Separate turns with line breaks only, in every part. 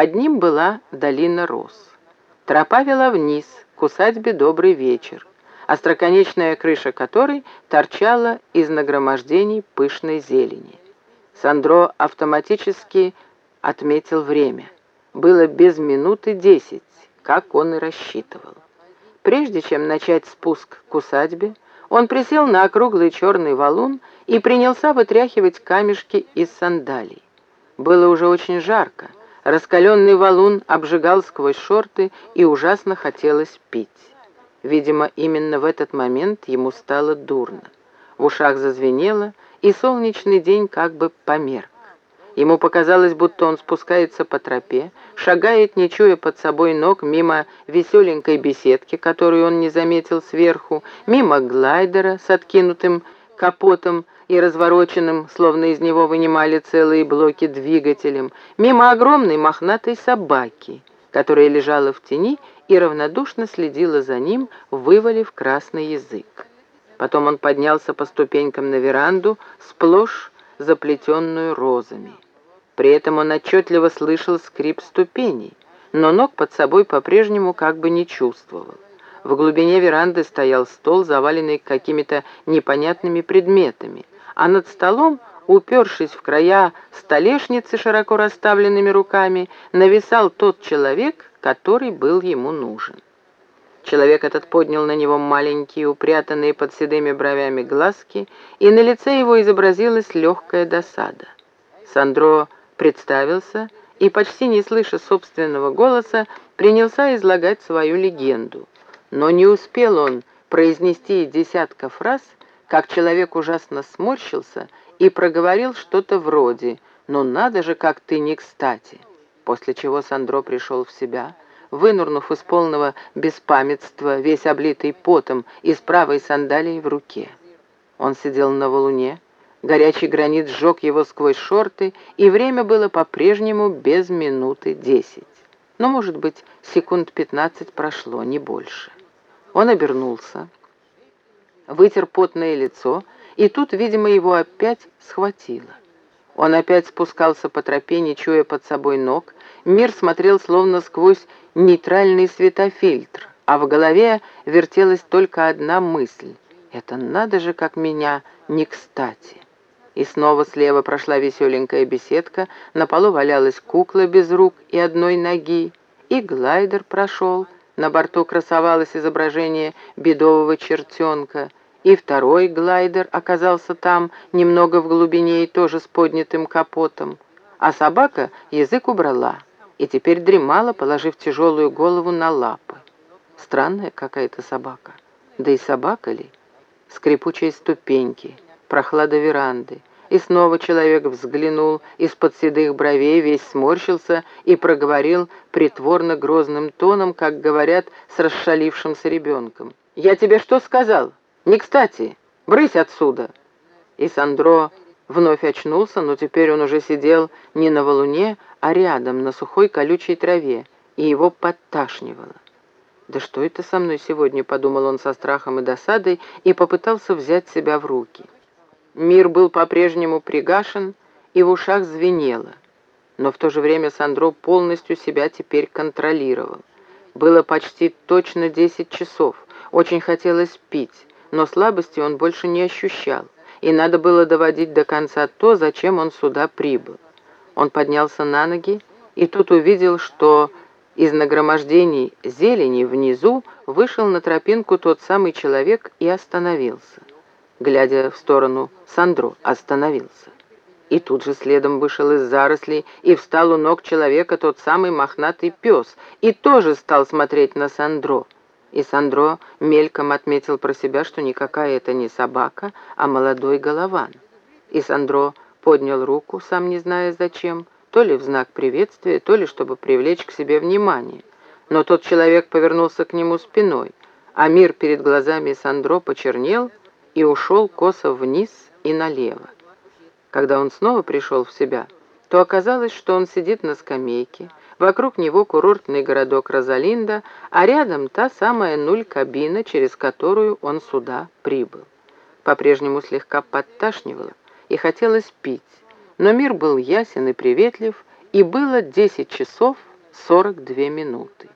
Под ним была долина роз. Тропа вела вниз, к усадьбе «Добрый вечер», остроконечная крыша которой торчала из нагромождений пышной зелени. Сандро автоматически отметил время. Было без минуты десять, как он и рассчитывал. Прежде чем начать спуск к усадьбе, он присел на округлый черный валун и принялся вытряхивать камешки из сандалий. Было уже очень жарко. Раскаленный валун обжигал сквозь шорты и ужасно хотелось пить. Видимо, именно в этот момент ему стало дурно. В ушах зазвенело, и солнечный день как бы померк. Ему показалось, будто он спускается по тропе, шагает, не чуя под собой ног, мимо веселенькой беседки, которую он не заметил сверху, мимо глайдера с откинутым капотом и развороченным, словно из него вынимали целые блоки двигателем, мимо огромной мохнатой собаки, которая лежала в тени и равнодушно следила за ним, вывалив красный язык. Потом он поднялся по ступенькам на веранду, сплошь заплетенную розами. При этом он отчетливо слышал скрип ступеней, но ног под собой по-прежнему как бы не чувствовал. В глубине веранды стоял стол, заваленный какими-то непонятными предметами, а над столом, упершись в края столешницы широко расставленными руками, нависал тот человек, который был ему нужен. Человек этот поднял на него маленькие, упрятанные под седыми бровями глазки, и на лице его изобразилась легкая досада. Сандро представился и, почти не слыша собственного голоса, принялся излагать свою легенду. Но не успел он произнести десятка фраз, как человек ужасно сморщился и проговорил что-то вроде «Ну надо же, как ты не кстати!» После чего Сандро пришел в себя — вынурнув из полного беспамятства, весь облитый потом и с правой сандалией в руке. Он сидел на валуне, горячий гранит сжег его сквозь шорты, и время было по-прежнему без минуты десять. Но, может быть, секунд пятнадцать прошло, не больше. Он обернулся, вытер потное лицо, и тут, видимо, его опять схватило. Он опять спускался по тропе, не чуя под собой ног. Мир смотрел словно сквозь нейтральный светофильтр, а в голове вертелась только одна мысль. «Это надо же, как меня не кстати!» И снова слева прошла веселенькая беседка, на полу валялась кукла без рук и одной ноги, и глайдер прошел, на борту красовалось изображение бедового чертенка, и второй глайдер оказался там, немного в глубине и тоже с поднятым капотом, а собака язык убрала и теперь дремала, положив тяжелую голову на лапы. Странная какая-то собака. Да и собака ли? Скрипучие ступеньки, прохлада веранды. И снова человек взглянул из-под седых бровей, весь сморщился и проговорил притворно грозным тоном, как говорят с расшалившимся ребенком. «Я тебе что сказал? Не кстати! Брысь отсюда!» И Сандро вновь очнулся, но теперь он уже сидел не на валуне, а рядом, на сухой колючей траве, и его подташнивало. «Да что это со мной сегодня?» — подумал он со страхом и досадой и попытался взять себя в руки. Мир был по-прежнему пригашен и в ушах звенело, но в то же время Сандро полностью себя теперь контролировал. Было почти точно десять часов, очень хотелось пить, но слабости он больше не ощущал, и надо было доводить до конца то, зачем он сюда прибыл. Он поднялся на ноги и тут увидел, что из нагромождений зелени внизу вышел на тропинку тот самый человек и остановился. Глядя в сторону, Сандро остановился. И тут же следом вышел из зарослей и встал у ног человека тот самый мохнатый пес и тоже стал смотреть на Сандро. И Сандро мельком отметил про себя, что никакая это не собака, а молодой голован. И Сандро поднял руку, сам не зная зачем, то ли в знак приветствия, то ли чтобы привлечь к себе внимание. Но тот человек повернулся к нему спиной, а мир перед глазами Сандро почернел и ушел косо вниз и налево. Когда он снова пришел в себя, то оказалось, что он сидит на скамейке, вокруг него курортный городок Розалинда, а рядом та самая нуль-кабина, через которую он сюда прибыл. По-прежнему слегка подташнивало, и хотелось пить, но мир был ясен и приветлив, и было десять часов 42 минуты.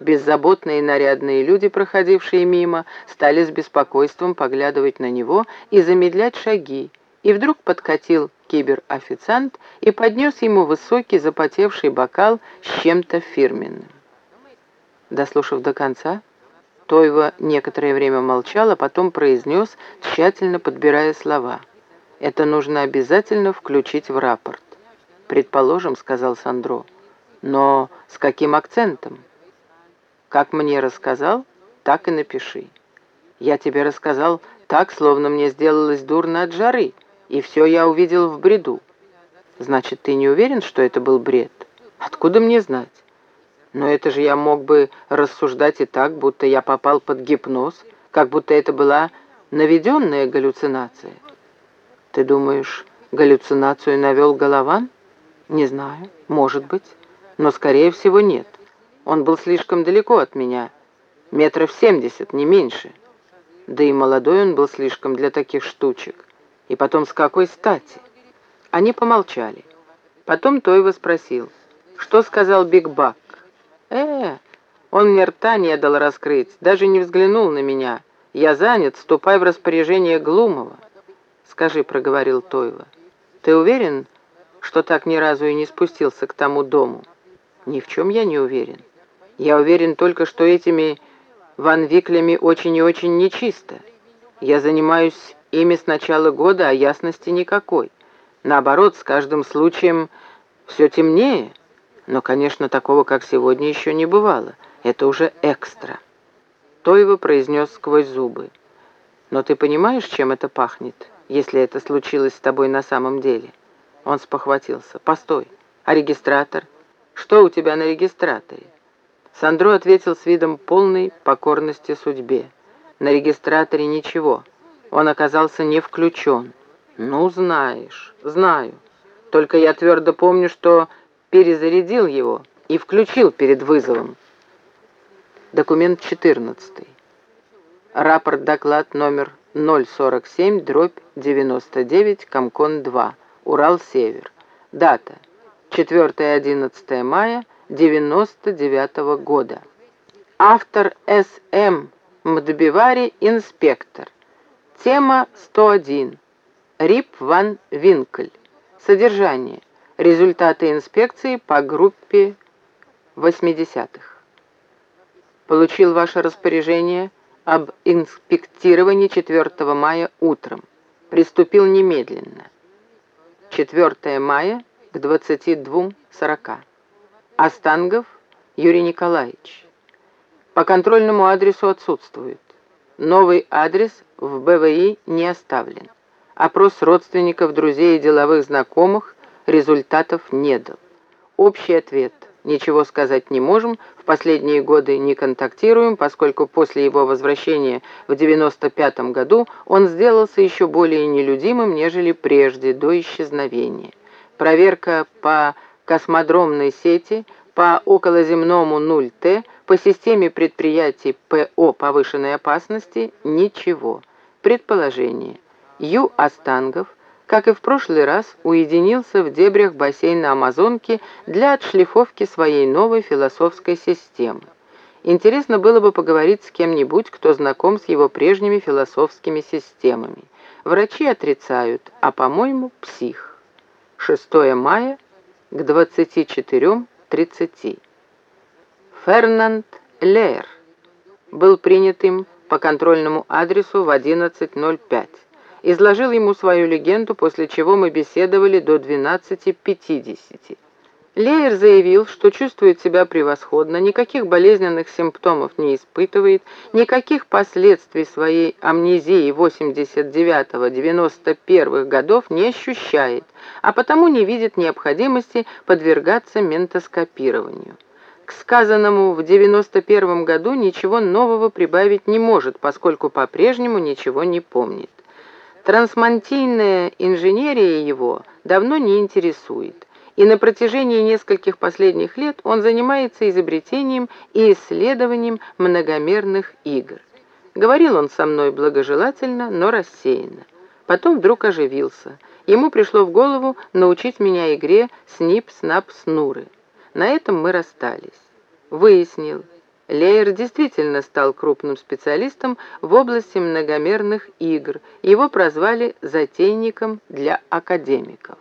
Беззаботные нарядные люди, проходившие мимо, стали с беспокойством поглядывать на него и замедлять шаги, и вдруг подкатил кибер-официант и поднес ему высокий запотевший бокал с чем-то фирменным. Дослушав до конца, Тойва некоторое время молчал, а потом произнес, тщательно подбирая слова. «Это нужно обязательно включить в рапорт». «Предположим», — сказал Сандро. «Но с каким акцентом?» «Как мне рассказал, так и напиши. Я тебе рассказал так, словно мне сделалось дурно от жары, и все я увидел в бреду. Значит, ты не уверен, что это был бред? Откуда мне знать? Но это же я мог бы рассуждать и так, будто я попал под гипноз, как будто это была наведенная галлюцинация. Ты думаешь, галлюцинацию навел Голован? Не знаю, может быть, но скорее всего нет. Он был слишком далеко от меня, метров семьдесят, не меньше. Да и молодой он был слишком для таких штучек. И потом, с какой стати? Они помолчали. Потом Тойва спросил, что сказал Биг Бак? «Э, он мне рта не дал раскрыть, даже не взглянул на меня. Я занят, ступай в распоряжение Глумова». «Скажи», — проговорил Тойва, — «ты уверен, что так ни разу и не спустился к тому дому?» «Ни в чем я не уверен. Я уверен только, что этими Ван Виклями очень и очень нечисто. Я занимаюсь ими с начала года, а ясности никакой. Наоборот, с каждым случаем все темнее». Но, конечно, такого, как сегодня, еще не бывало. Это уже экстра. Тойва произнес сквозь зубы. Но ты понимаешь, чем это пахнет, если это случилось с тобой на самом деле? Он спохватился. Постой, а регистратор? Что у тебя на регистраторе? Сандро ответил с видом полной покорности судьбе. На регистраторе ничего. Он оказался не включен. Ну, знаешь, знаю. Только я твердо помню, что перезарядил его и включил перед вызовом. Документ 14. Рапорт-доклад номер 047, дробь 99, Комкон-2, Урал-Север. Дата 4-11 мая 99 -го года. Автор С.М. Мдбивари, инспектор. Тема 101. Рип ван Винкль. Содержание. Результаты инспекции по группе 80-х. Получил ваше распоряжение об инспектировании 4 мая утром. Приступил немедленно. 4 мая к 22.40. Остангов Юрий Николаевич. По контрольному адресу отсутствует. Новый адрес в БВИ не оставлен. Опрос родственников, друзей и деловых знакомых результатов не дал. Общий ответ – ничего сказать не можем, в последние годы не контактируем, поскольку после его возвращения в 95 году он сделался еще более нелюдимым, нежели прежде, до исчезновения. Проверка по космодромной сети, по околоземному 0Т, по системе предприятий ПО повышенной опасности – ничего. Предположение. Ю. Остангов – как и в прошлый раз, уединился в дебрях бассейна Амазонки для отшлифовки своей новой философской системы. Интересно было бы поговорить с кем-нибудь, кто знаком с его прежними философскими системами. Врачи отрицают, а, по-моему, псих. 6 мая к 24.30. Фернанд Лейер был принят им по контрольному адресу в 11.05 изложил ему свою легенду, после чего мы беседовали до 12.50. Леер заявил, что чувствует себя превосходно, никаких болезненных симптомов не испытывает, никаких последствий своей амнезии 89-91 годов не ощущает, а потому не видит необходимости подвергаться ментоскопированию. К сказанному в 91 году ничего нового прибавить не может, поскольку по-прежнему ничего не помнит. Трансмантийная инженерия его давно не интересует, и на протяжении нескольких последних лет он занимается изобретением и исследованием многомерных игр. Говорил он со мной благожелательно, но рассеянно. Потом вдруг оживился. Ему пришло в голову научить меня игре «Снип-снап-снуры». На этом мы расстались. Выяснил, Лейер действительно стал крупным специалистом в области многомерных игр, его прозвали «затейником для академиков».